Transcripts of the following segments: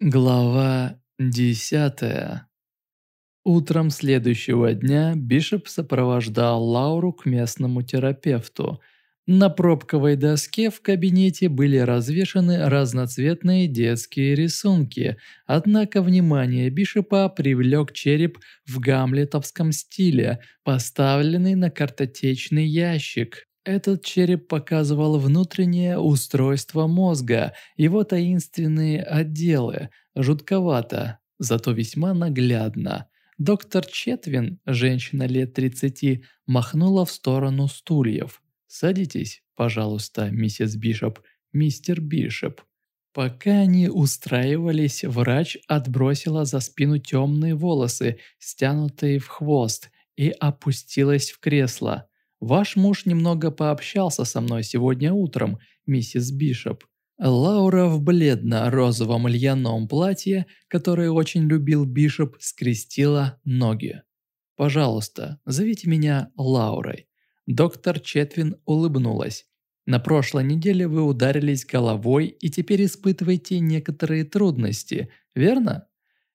Глава десятая. Утром следующего дня Бишоп сопровождал Лауру к местному терапевту. На пробковой доске в кабинете были развешаны разноцветные детские рисунки, однако внимание Бишопа привлек череп в гамлетовском стиле, поставленный на картотечный ящик. Этот череп показывал внутреннее устройство мозга, его таинственные отделы. Жутковато, зато весьма наглядно. Доктор Четвин, женщина лет 30, махнула в сторону стульев. «Садитесь, пожалуйста, миссис Бишоп, мистер Бишоп». Пока они устраивались, врач отбросила за спину темные волосы, стянутые в хвост, и опустилась в кресло. Ваш муж немного пообщался со мной сегодня утром, миссис Бишоп. Лаура в бледно-розовом льняном платье, которое очень любил Бишоп, скрестила ноги. «Пожалуйста, зовите меня Лаурой». Доктор Четвин улыбнулась. «На прошлой неделе вы ударились головой и теперь испытываете некоторые трудности, верно?»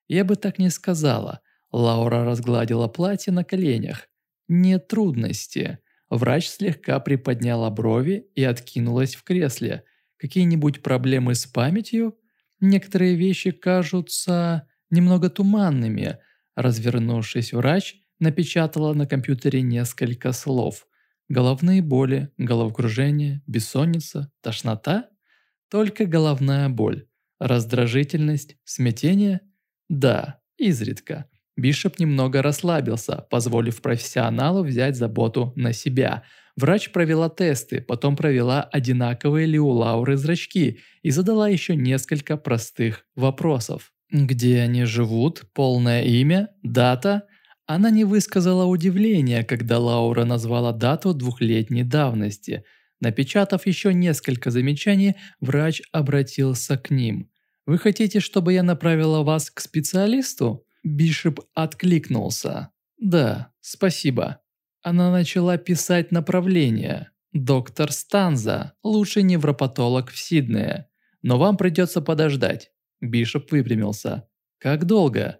«Я бы так не сказала». Лаура разгладила платье на коленях. «Не трудности. Врач слегка приподняла брови и откинулась в кресле. Какие-нибудь проблемы с памятью? Некоторые вещи кажутся немного туманными. Развернувшись, врач напечатала на компьютере несколько слов. Головные боли, головокружение, бессонница, тошнота? Только головная боль. Раздражительность, смятение? Да, изредка. Бишоп немного расслабился, позволив профессионалу взять заботу на себя. Врач провела тесты, потом провела одинаковые ли у Лауры зрачки и задала еще несколько простых вопросов. Где они живут, полное имя, дата? Она не высказала удивления, когда Лаура назвала дату двухлетней давности. Напечатав еще несколько замечаний, врач обратился к ним. «Вы хотите, чтобы я направила вас к специалисту?» Бишоп откликнулся. «Да, спасибо». Она начала писать направление. «Доктор Станза, лучший невропатолог в Сиднее. Но вам придется подождать». Бишоп выпрямился. «Как долго?»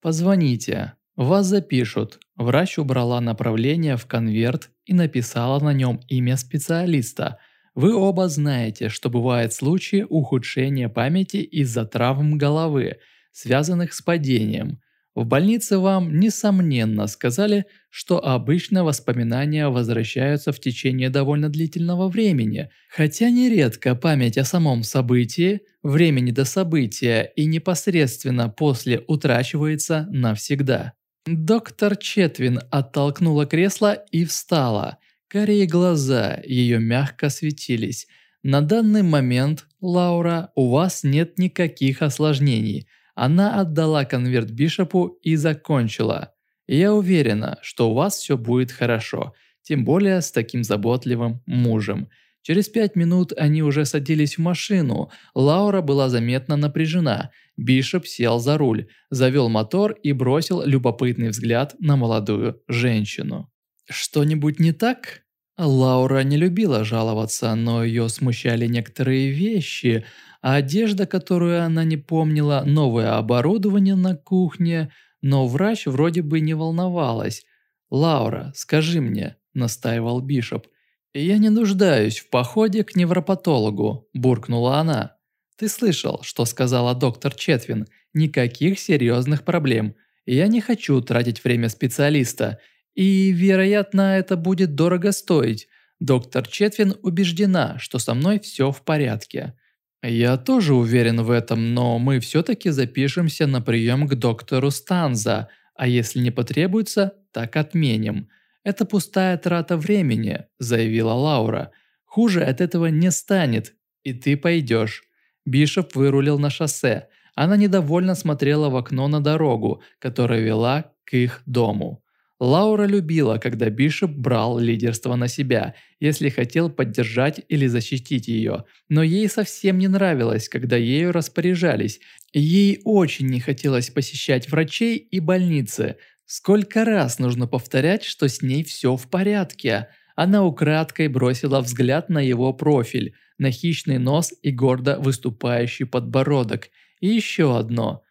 «Позвоните. Вас запишут». Врач убрала направление в конверт и написала на нем имя специалиста. Вы оба знаете, что бывают случаи ухудшения памяти из-за травм головы – связанных с падением. В больнице вам, несомненно, сказали, что обычно воспоминания возвращаются в течение довольно длительного времени, хотя нередко память о самом событии, времени до события и непосредственно после утрачивается навсегда. Доктор Четвин оттолкнула кресло и встала. Карие глаза ее мягко светились. На данный момент, Лаура, у вас нет никаких осложнений – она отдала конверт Бишопу и закончила. «Я уверена, что у вас все будет хорошо, тем более с таким заботливым мужем». Через пять минут они уже садились в машину. Лаура была заметно напряжена. Бишоп сел за руль, завел мотор и бросил любопытный взгляд на молодую женщину. «Что-нибудь не так?» Лаура не любила жаловаться, но ее смущали некоторые вещи – а одежда, которую она не помнила, новое оборудование на кухне, но врач вроде бы не волновалась. «Лаура, скажи мне», – настаивал Бишоп. «Я не нуждаюсь в походе к невропатологу», – буркнула она. «Ты слышал, что сказала доктор Четвин? Никаких серьезных проблем. Я не хочу тратить время специалиста. И, вероятно, это будет дорого стоить. Доктор Четвин убеждена, что со мной все в порядке. «Я тоже уверен в этом, но мы все-таки запишемся на прием к доктору Станза, а если не потребуется, так отменим. Это пустая трата времени», – заявила Лаура. «Хуже от этого не станет, и ты пойдешь». Бишоп вырулил на шоссе. Она недовольно смотрела в окно на дорогу, которая вела к их дому. Лаура любила, когда Бишоп брал лидерство на себя, если хотел поддержать или защитить ее, но ей совсем не нравилось, когда ею распоряжались. Ей очень не хотелось посещать врачей и больницы. Сколько раз нужно повторять, что с ней все в порядке? Она украдкой бросила взгляд на его профиль. на хищный нос и гордо выступающий подбородок. И еще одно.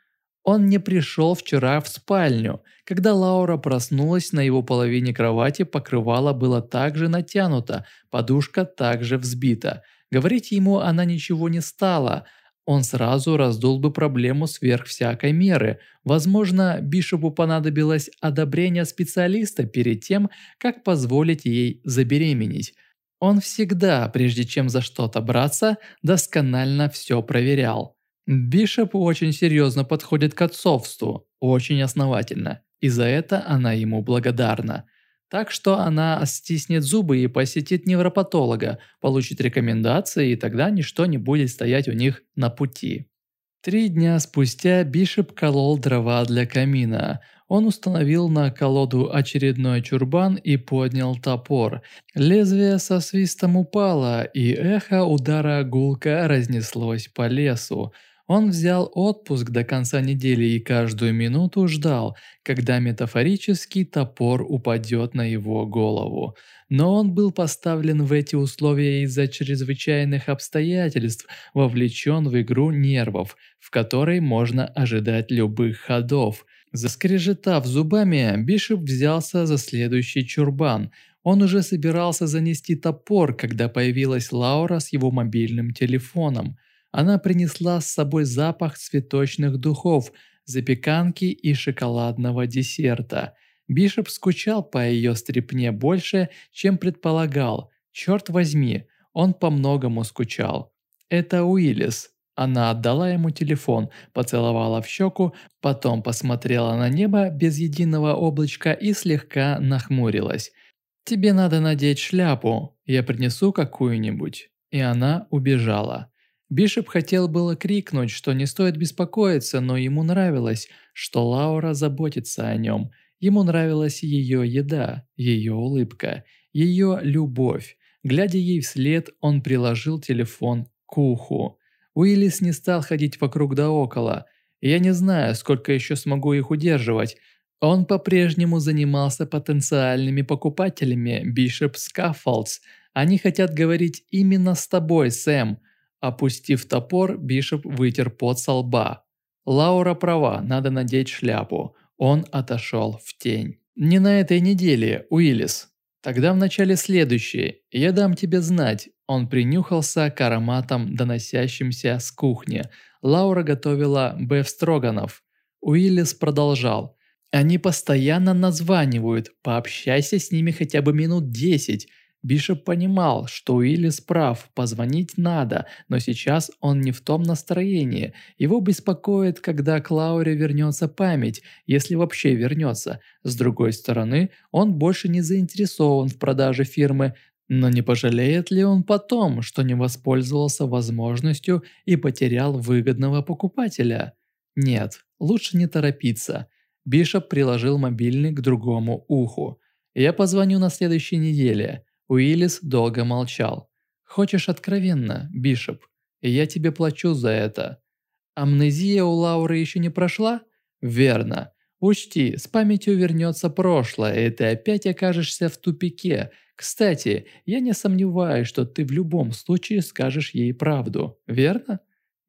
Он не пришел вчера в спальню. Когда Лаура проснулась, на его половине кровати покрывало было также натянуто, подушка также взбита. Говорить ему она ничего не стала. Он сразу раздул бы проблему сверх всякой меры. Возможно, Бишопу понадобилось одобрение специалиста перед тем, как позволить ей забеременеть. Он всегда, прежде чем за что-то браться, досконально все проверял. Бишоп очень серьезно подходит к отцовству, очень основательно, и за это она ему благодарна. Так что она стиснет зубы и посетит невропатолога, получит рекомендации, и тогда ничто не будет стоять у них на пути. Три дня спустя Бишоп колол дрова для камина. Он установил на колоду очередной чурбан и поднял топор. Лезвие со свистом упало, и эхо удара гулка разнеслось по лесу. Он взял отпуск до конца недели и каждую минуту ждал, когда метафорический топор упадет на его голову. Но он был поставлен в эти условия из-за чрезвычайных обстоятельств, вовлечен в игру нервов, в которой можно ожидать любых ходов. Заскрежетав зубами, Бишоп взялся за следующий чурбан. Он уже собирался занести топор, когда появилась Лаура с его мобильным телефоном. Она принесла с собой запах цветочных духов, запеканки и шоколадного десерта. Бишоп скучал по ее стрипне больше, чем предполагал. Черт возьми, он по многому скучал. Это Уиллис. Она отдала ему телефон, поцеловала в щеку, потом посмотрела на небо без единого облачка и слегка нахмурилась. «Тебе надо надеть шляпу, я принесу какую-нибудь». И она убежала. Бишоп хотел было крикнуть, что не стоит беспокоиться, но ему нравилось, что Лаура заботится о нем. Ему нравилась ее еда, ее улыбка, ее любовь. Глядя ей вслед, он приложил телефон к уху. Уиллис не стал ходить вокруг да около. Я не знаю, сколько еще смогу их удерживать. Он по-прежнему занимался потенциальными покупателями Бишоп Скаффолдс. Они хотят говорить именно с тобой, Сэм. Опустив топор, Бишоп вытер пот со лба. Лаура права, надо надеть шляпу. Он отошел в тень. «Не на этой неделе, Уиллис. Тогда в начале следующей. Я дам тебе знать». Он принюхался к ароматам, доносящимся с кухни. Лаура готовила беф строганов. Уиллис продолжал. «Они постоянно названивают. Пообщайся с ними хотя бы минут десять. Бишоп понимал, что Уиллис прав, позвонить надо, но сейчас он не в том настроении. Его беспокоит, когда Клауре вернется память, если вообще вернется. С другой стороны, он больше не заинтересован в продаже фирмы, но не пожалеет ли он потом, что не воспользовался возможностью и потерял выгодного покупателя? Нет, лучше не торопиться. Бишоп приложил мобильный к другому уху. «Я позвоню на следующей неделе. Уиллис долго молчал. «Хочешь откровенно, Бишоп? Я тебе плачу за это. Амнезия у Лауры еще не прошла? Верно. Учти, с памятью вернется прошлое, и ты опять окажешься в тупике. Кстати, я не сомневаюсь, что ты в любом случае скажешь ей правду, верно?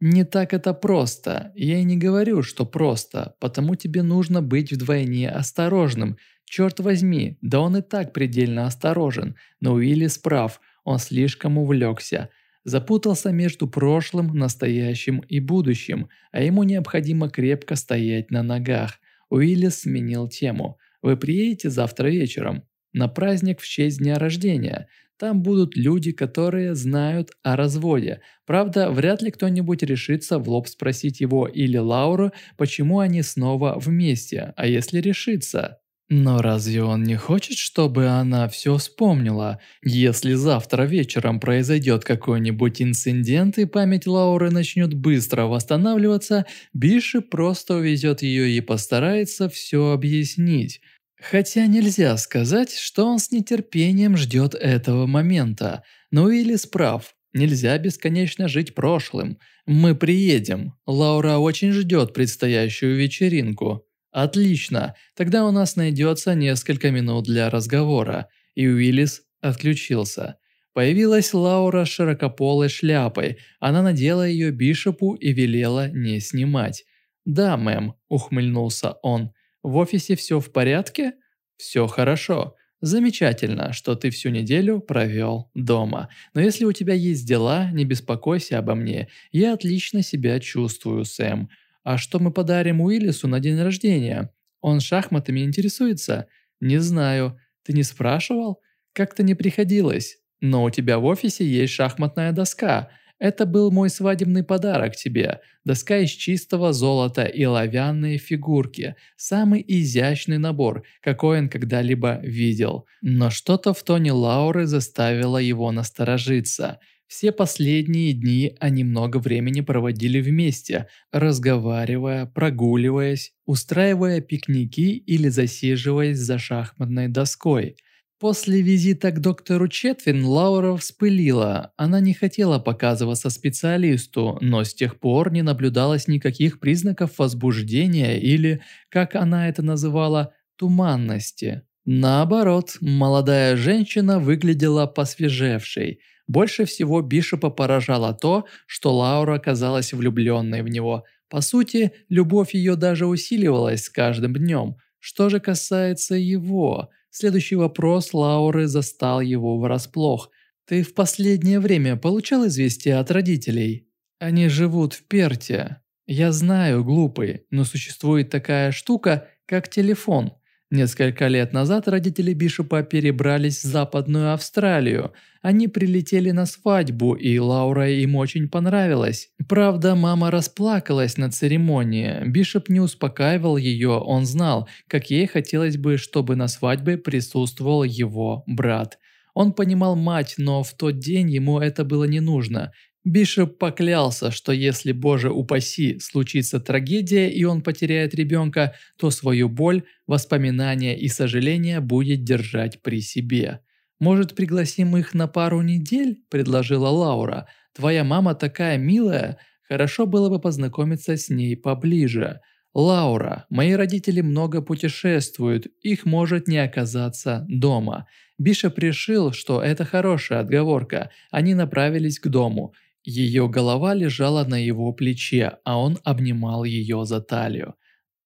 Не так это просто. Я и не говорю, что просто, потому тебе нужно быть вдвойне осторожным – Черт возьми, да он и так предельно осторожен, но Уиллис прав, он слишком увлекся. Запутался между прошлым, настоящим и будущим, а ему необходимо крепко стоять на ногах. Уиллис сменил тему. «Вы приедете завтра вечером?» «На праздник в честь дня рождения. Там будут люди, которые знают о разводе. Правда, вряд ли кто-нибудь решится в лоб спросить его или Лауру, почему они снова вместе, а если решится, но разве он не хочет, чтобы она все вспомнила? Если завтра вечером произойдет какой-нибудь инцидент и память Лауры начнет быстро восстанавливаться, Биши просто увезет ее и постарается все объяснить. Хотя нельзя сказать, что он с нетерпением ждет этого момента. Но Уиллис прав. Нельзя бесконечно жить прошлым. Мы приедем. Лаура очень ждет предстоящую вечеринку. «Отлично, тогда у нас найдется несколько минут для разговора», и Уиллис отключился. Появилась Лаура с широкополой шляпой. Она надела ее Бишопу и велела не снимать. «Да, мэм», – ухмыльнулся он. «В офисе все в порядке?» «Все хорошо. Замечательно, что ты всю неделю провел дома. Но если у тебя есть дела, не беспокойся обо мне. Я отлично себя чувствую, Сэм. А что мы подарим Уиллису на день рождения? Он шахматами интересуется? Не знаю. Ты не спрашивал? Как-то не приходилось. Но у тебя в офисе есть шахматная доска. Это был мой свадебный подарок тебе. Доска из чистого золота и оловянные фигурки. Самый изящный набор, какой он когда-либо видел. Но что-то в тоне Лауры заставило его насторожиться. Все последние дни они много времени проводили вместе, разговаривая, прогуливаясь, устраивая пикники или засиживаясь за шахматной доской – После визита к доктору Четвин Лаура вспылила. Она не хотела показываться специалисту, но с тех пор не наблюдалось никаких признаков возбуждения или, как она это называла, туманности. Наоборот, молодая женщина выглядела посвежевшей. Больше всего Бишопа поражало то, что Лаура оказалась влюбленной в него. По сути, любовь ее даже усиливалась с каждым днем. Что же касается его... Следующий вопрос Лауры застал его врасплох. «Ты в последнее время получал известия от родителей? Они живут в Перте. Я знаю, глупый, но существует такая штука, как телефон. Несколько лет назад родители Бишопа перебрались в Западную Австралию. Они прилетели на свадьбу, и Лаура им очень понравилась. Правда, мама расплакалась на церемонии. Бишоп не успокаивал ее, он знал, как ей хотелось бы, чтобы на свадьбе присутствовал его брат. Он понимал мать, но в тот день ему это было не нужно. Бишоп поклялся, что если, боже упаси, случится трагедия и он потеряет ребенка, то свою боль, воспоминания и сожаления будет держать при себе. «Может, пригласим их на пару недель?» – предложила Лаура. «Твоя мама такая милая, хорошо было бы познакомиться с ней поближе». «Лаура, мои родители много путешествуют, их может не оказаться дома». Бишоп решил, что это хорошая отговорка, они направились к дому – ее голова лежала на его плече, а он обнимал ее за талию.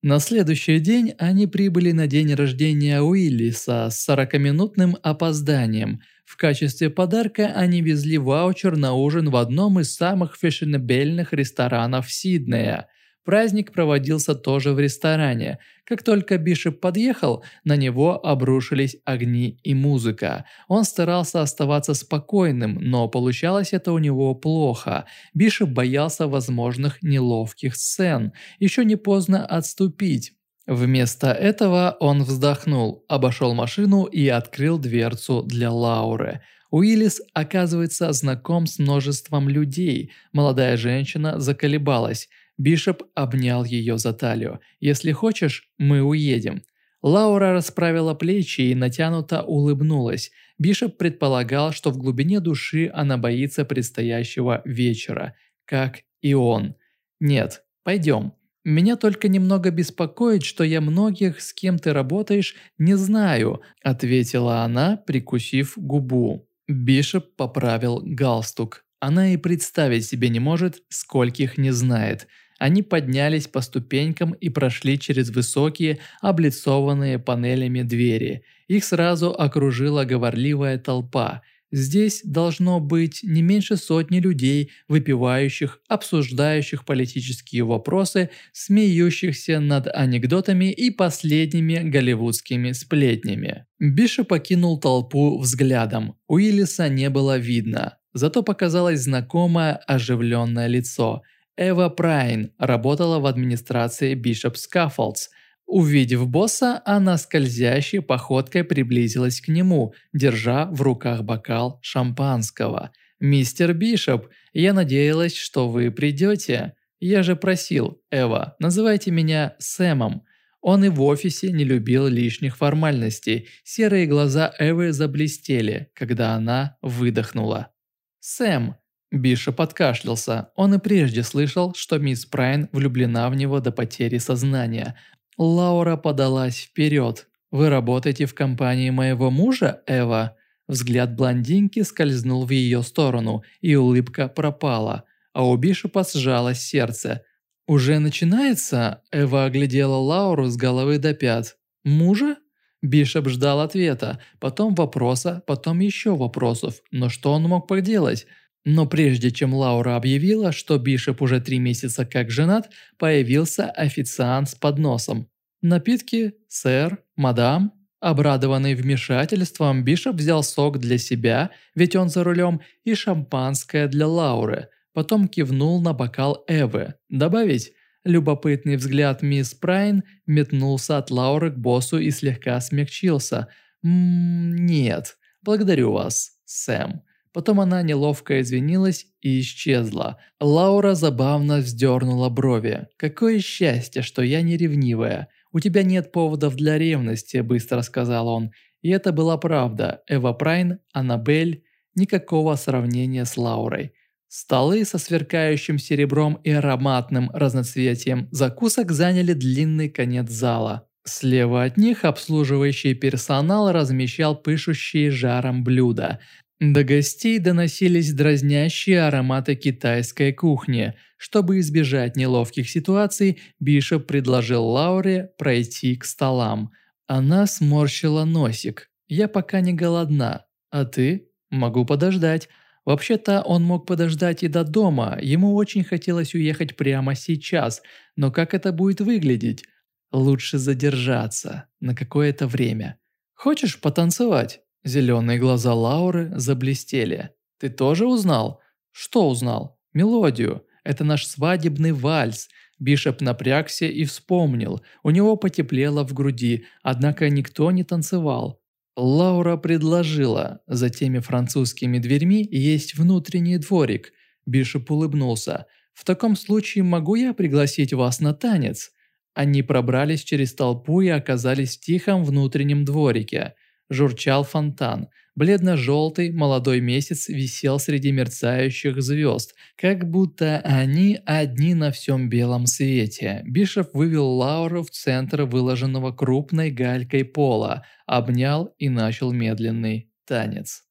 На следующий день они прибыли на день рождения Уиллиса с 40-минутным опозданием. В качестве подарка они везли ваучер на ужин в одном из самых фешенебельных ресторанов Сиднея – Праздник проводился тоже в ресторане. Как только Бишоп подъехал, на него обрушились огни и музыка. Он старался оставаться спокойным, но получалось это у него плохо. Бишоп боялся возможных неловких сцен. Еще не поздно отступить. Вместо этого он вздохнул, обошел машину и открыл дверцу для Лауры. Уиллис, оказывается, знаком с множеством людей. Молодая женщина заколебалась. Бишоп обнял ее за талию. «Если хочешь, мы уедем». Лаура расправила плечи и натянуто улыбнулась. Бишоп предполагал, что в глубине души она боится предстоящего вечера, как и он. «Нет, пойдем. Меня только немного беспокоит, что я многих, с кем ты работаешь, не знаю», ответила она, прикусив губу. Бишоп поправил галстук. Она и представить себе не может, скольких не знает – они поднялись по ступенькам и прошли через высокие, облицованные панелями двери. Их сразу окружила говорливая толпа. Здесь должно быть не меньше сотни людей, выпивающих, обсуждающих политические вопросы, смеющихся над анекдотами и последними голливудскими сплетнями. Биша покинул толпу взглядом. Уиллиса не было видно. Зато показалось знакомое оживленное лицо – Эва Прайн работала в администрации Bishop Scaffolds. Увидев босса, она скользящей походкой приблизилась к нему, держа в руках бокал шампанского. «Мистер Бишоп, я надеялась, что вы придете. Я же просил, Эва, называйте меня Сэмом». Он и в офисе не любил лишних формальностей. Серые глаза Эвы заблестели, когда она выдохнула. «Сэм, Бишоп откашлялся. Он и прежде слышал, что мисс Прайн влюблена в него до потери сознания. Лаура подалась вперед. «Вы работаете в компании моего мужа, Эва? Взгляд блондинки скользнул в ее сторону, и улыбка пропала, а у Бишопа сжалось сердце. «Уже начинается?» – Эва оглядела Лауру с головы до пят. «Мужа?» Бишоп ждал ответа, потом вопроса, потом еще вопросов, но что он мог поделать? Но прежде чем Лаура объявила, что Бишоп уже три месяца как женат, появился официант с подносом. «Напитки, сэр, мадам?» Обрадованный вмешательством, Бишоп взял сок для себя, ведь он за рулем, и шампанское для Лауры. Потом кивнул на бокал Эвы. Добавить? Любопытный взгляд мисс Прайн метнулся от Лауры к боссу и слегка смягчился. «Ммм, нет, благодарю вас, Сэм». Потом она неловко извинилась и исчезла. Лаура забавно вздернула брови. «Какое счастье, что я не ревнивая. У тебя нет поводов для ревности», – быстро сказал он. И это была правда. Эва Прайн, Аннабель – никакого сравнения с Лаурой. Столы со сверкающим серебром и ароматным разноцветием закусок заняли длинный конец зала. Слева от них обслуживающий персонал размещал пышущие жаром блюда. До гостей доносились дразнящие ароматы китайской кухни. Чтобы избежать неловких ситуаций, Бишоп предложил Лауре пройти к столам. Она сморщила носик. «Я пока не голодна. А ты?» «Могу подождать». Вообще-то он мог подождать и до дома, ему очень хотелось уехать прямо сейчас, но как это будет выглядеть? Лучше задержаться на какое-то время. Хочешь потанцевать? Зеленые глаза Лауры заблестели. Ты тоже узнал? Что узнал? Мелодию. Это наш свадебный вальс. Бишоп напрягся и вспомнил. У него потеплело в груди, однако никто не танцевал. Лаура предложила. За теми французскими дверьми есть внутренний дворик. Бишоп улыбнулся. «В таком случае могу я пригласить вас на танец?» Они пробрались через толпу и оказались в тихом внутреннем дворике. Журчал фонтан. Бледно-желтый молодой месяц висел среди мерцающих звезд, как будто они одни на всем белом свете. Бишоп вывел Лауру в центр выложенного крупной галькой пола, обнял и начал медленный танец.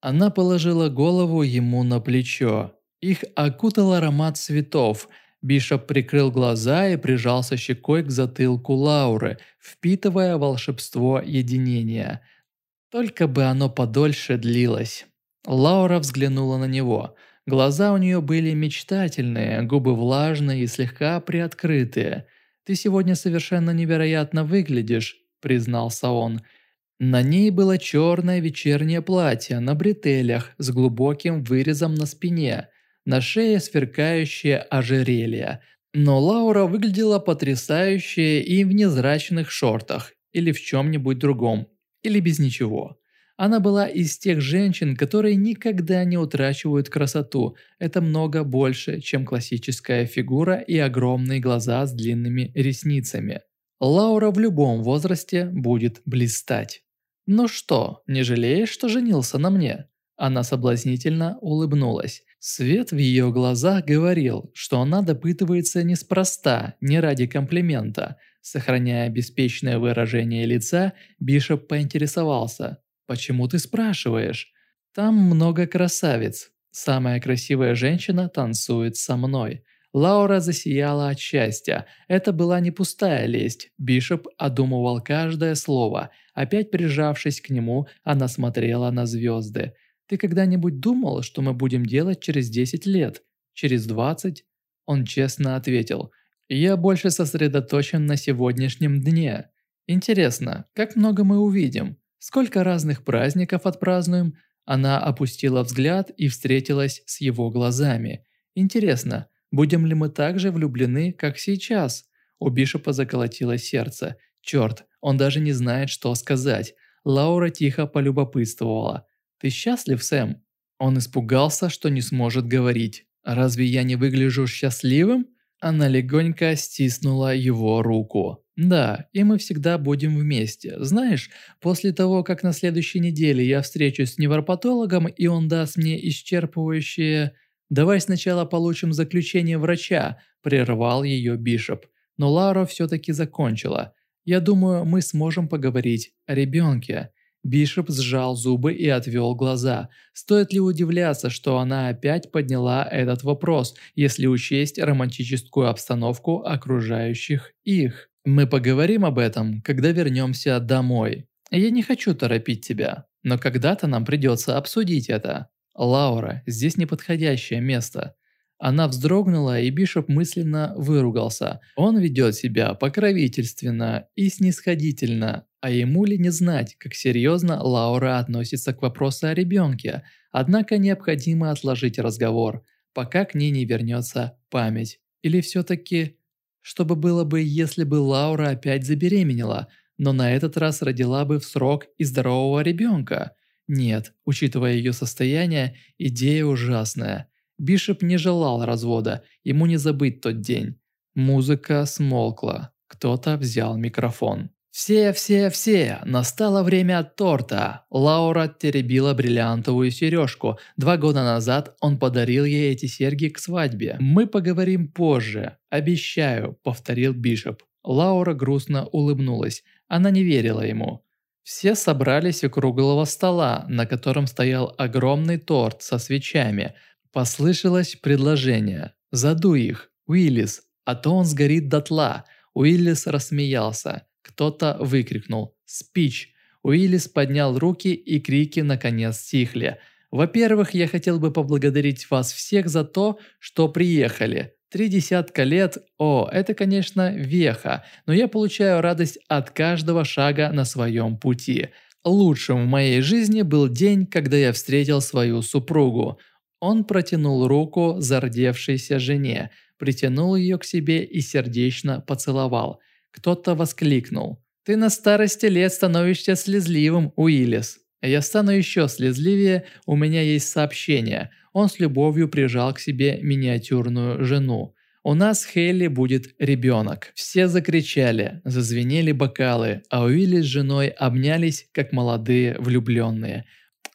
Она положила голову ему на плечо. Их окутал аромат цветов. Бишоп прикрыл глаза и прижался щекой к затылку Лауры, впитывая волшебство единения – только бы оно подольше длилось. Лаура взглянула на него. Глаза у нее были мечтательные, губы влажные и слегка приоткрытые. «Ты сегодня совершенно невероятно выглядишь», – признался он. На ней было черное вечернее платье на бретелях с глубоким вырезом на спине, на шее сверкающее ожерелье. Но Лаура выглядела потрясающе и в незрачных шортах или в чем-нибудь другом, или без ничего. Она была из тех женщин, которые никогда не утрачивают красоту. Это много больше, чем классическая фигура и огромные глаза с длинными ресницами. Лаура в любом возрасте будет блистать. «Ну что, не жалеешь, что женился на мне?» Она соблазнительно улыбнулась. Свет в ее глазах говорил, что она допытывается неспроста, не ради комплимента. Сохраняя беспечное выражение лица, Бишоп поинтересовался. «Почему ты спрашиваешь? Там много красавиц. Самая красивая женщина танцует со мной». Лаура засияла от счастья. Это была не пустая лесть. Бишоп одумывал каждое слово. Опять прижавшись к нему, она смотрела на звезды. «Ты когда-нибудь думал, что мы будем делать через 10 лет? Через 20?» Он честно ответил – я больше сосредоточен на сегодняшнем дне. Интересно, как много мы увидим? Сколько разных праздников отпразднуем? Она опустила взгляд и встретилась с его глазами. Интересно, будем ли мы так же влюблены, как сейчас? У Бишопа заколотило сердце. Черт, он даже не знает, что сказать. Лаура тихо полюбопытствовала. «Ты счастлив, Сэм?» Он испугался, что не сможет говорить. «Разве я не выгляжу счастливым?» Она легонько стиснула его руку. «Да, и мы всегда будем вместе. Знаешь, после того, как на следующей неделе я встречусь с невропатологом, и он даст мне исчерпывающее... Давай сначала получим заключение врача», – прервал ее Бишоп. Но Лара все-таки закончила. «Я думаю, мы сможем поговорить о ребенке». Бишоп сжал зубы и отвел глаза. Стоит ли удивляться, что она опять подняла этот вопрос, если учесть романтическую обстановку окружающих их? Мы поговорим об этом, когда вернемся домой. Я не хочу торопить тебя, но когда-то нам придется обсудить это. Лаура, здесь неподходящее место. Она вздрогнула, и Бишоп мысленно выругался. Он ведет себя покровительственно и снисходительно, а ему ли не знать, как серьезно Лаура относится к вопросу о ребенке. Однако необходимо отложить разговор, пока к ней не вернется память. Или все-таки, чтобы было бы, если бы Лаура опять забеременела, но на этот раз родила бы в срок и здорового ребенка. Нет, учитывая ее состояние, идея ужасная – Бишоп не желал развода, ему не забыть тот день. Музыка смолкла. Кто-то взял микрофон. «Все, все, все! Настало время торта!» Лаура теребила бриллиантовую сережку. Два года назад он подарил ей эти серьги к свадьбе. «Мы поговорим позже. Обещаю», – повторил Бишоп. Лаура грустно улыбнулась. Она не верила ему. Все собрались у круглого стола, на котором стоял огромный торт со свечами – Послышалось предложение. «Задуй их, Уиллис, а то он сгорит дотла». Уиллис рассмеялся. Кто-то выкрикнул «Спич!». Уиллис поднял руки и крики наконец стихли. «Во-первых, я хотел бы поблагодарить вас всех за то, что приехали. Три десятка лет, о, это, конечно, веха, но я получаю радость от каждого шага на своем пути. Лучшим в моей жизни был день, когда я встретил свою супругу. Он протянул руку зардевшейся жене, притянул ее к себе и сердечно поцеловал. Кто-то воскликнул. «Ты на старости лет становишься слезливым, Уиллис». «Я стану еще слезливее, у меня есть сообщение». Он с любовью прижал к себе миниатюрную жену. «У нас с Хейли будет ребенок». Все закричали, зазвенели бокалы, а Уилли с женой обнялись, как молодые влюбленные –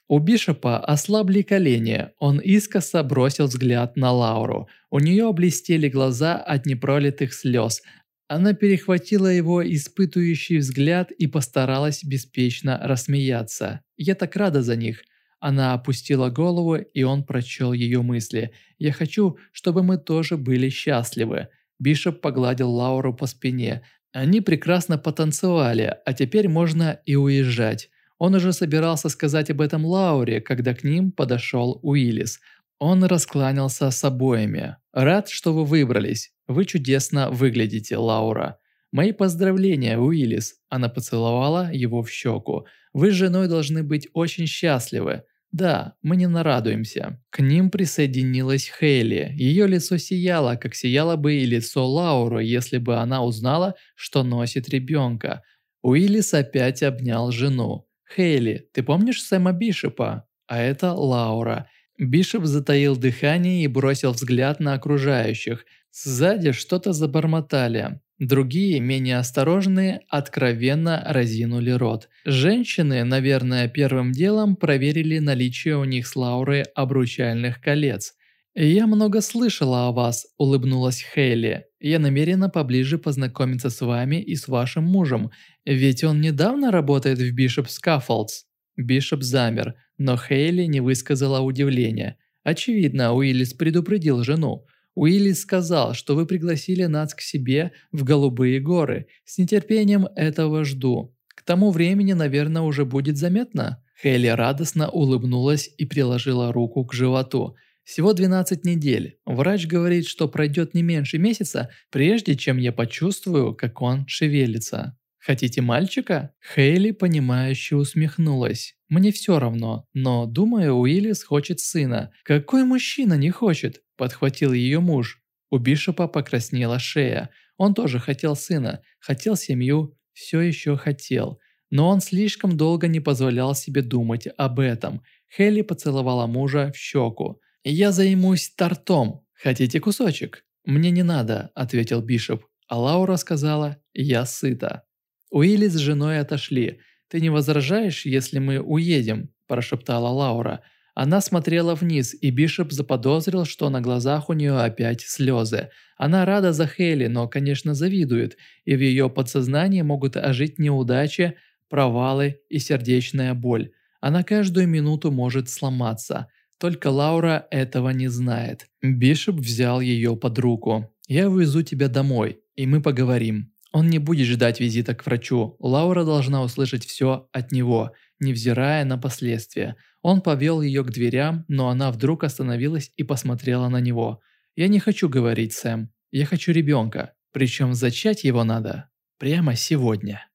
у Бишопа ослабли колени, он искоса бросил взгляд на Лауру. У нее блестели глаза от непролитых слез. Она перехватила его испытующий взгляд и постаралась беспечно рассмеяться. «Я так рада за них». Она опустила голову, и он прочел ее мысли. «Я хочу, чтобы мы тоже были счастливы». Бишоп погладил Лауру по спине. Они прекрасно потанцевали, а теперь можно и уезжать. Он уже собирался сказать об этом Лауре, когда к ним подошел Уиллис. Он раскланялся с обоими. «Рад, что вы выбрались. Вы чудесно выглядите, Лаура». «Мои поздравления, Уиллис!» Она поцеловала его в щеку. «Вы с женой должны быть очень счастливы. Да, мы не нарадуемся». К ним присоединилась Хейли. Ее лицо сияло, как сияло бы и лицо Лауры, если бы она узнала, что носит ребенка. Уиллис опять обнял жену. «Хейли, ты помнишь Сэма Бишопа?» А это Лаура. Бишоп затаил дыхание и бросил взгляд на окружающих. Сзади что-то забормотали. Другие, менее осторожные, откровенно разинули рот. Женщины, наверное, первым делом проверили наличие у них с Лаурой обручальных колец. «Я много слышала о вас», – улыбнулась Хейли. «Я намерена поближе познакомиться с вами и с вашим мужем, ведь он недавно работает в Бишоп Скаффолдс». Бишоп замер, но Хейли не высказала удивления. Очевидно, Уиллис предупредил жену. Уиллис сказал, что вы пригласили нас к себе в Голубые горы. С нетерпением этого жду. К тому времени, наверное, уже будет заметно. Хейли радостно улыбнулась и приложила руку к животу – всего 12 недель. Врач говорит, что пройдет не меньше месяца, прежде чем я почувствую, как он шевелится. Хотите мальчика? Хейли, понимающе усмехнулась. Мне все равно, но, думаю, Уиллис хочет сына. Какой мужчина не хочет? Подхватил ее муж. У Бишопа покраснела шея. Он тоже хотел сына, хотел семью, все еще хотел. Но он слишком долго не позволял себе думать об этом. Хейли поцеловала мужа в щеку. «Я займусь тортом. Хотите кусочек?» «Мне не надо», – ответил Бишоп. А Лаура сказала «Я сыта». Уилли с женой отошли. «Ты не возражаешь, если мы уедем?» – прошептала Лаура. Она смотрела вниз, и Бишоп заподозрил, что на глазах у нее опять слезы. Она рада за Хейли, но, конечно, завидует, и в ее подсознании могут ожить неудачи, провалы и сердечная боль. Она каждую минуту может сломаться. Только Лаура этого не знает. Бишоп взял ее под руку. «Я увезу тебя домой, и мы поговорим. Он не будет ждать визита к врачу. Лаура должна услышать все от него, невзирая на последствия. Он повел ее к дверям, но она вдруг остановилась и посмотрела на него. «Я не хочу говорить, Сэм. Я хочу ребенка. Причем зачать его надо прямо сегодня».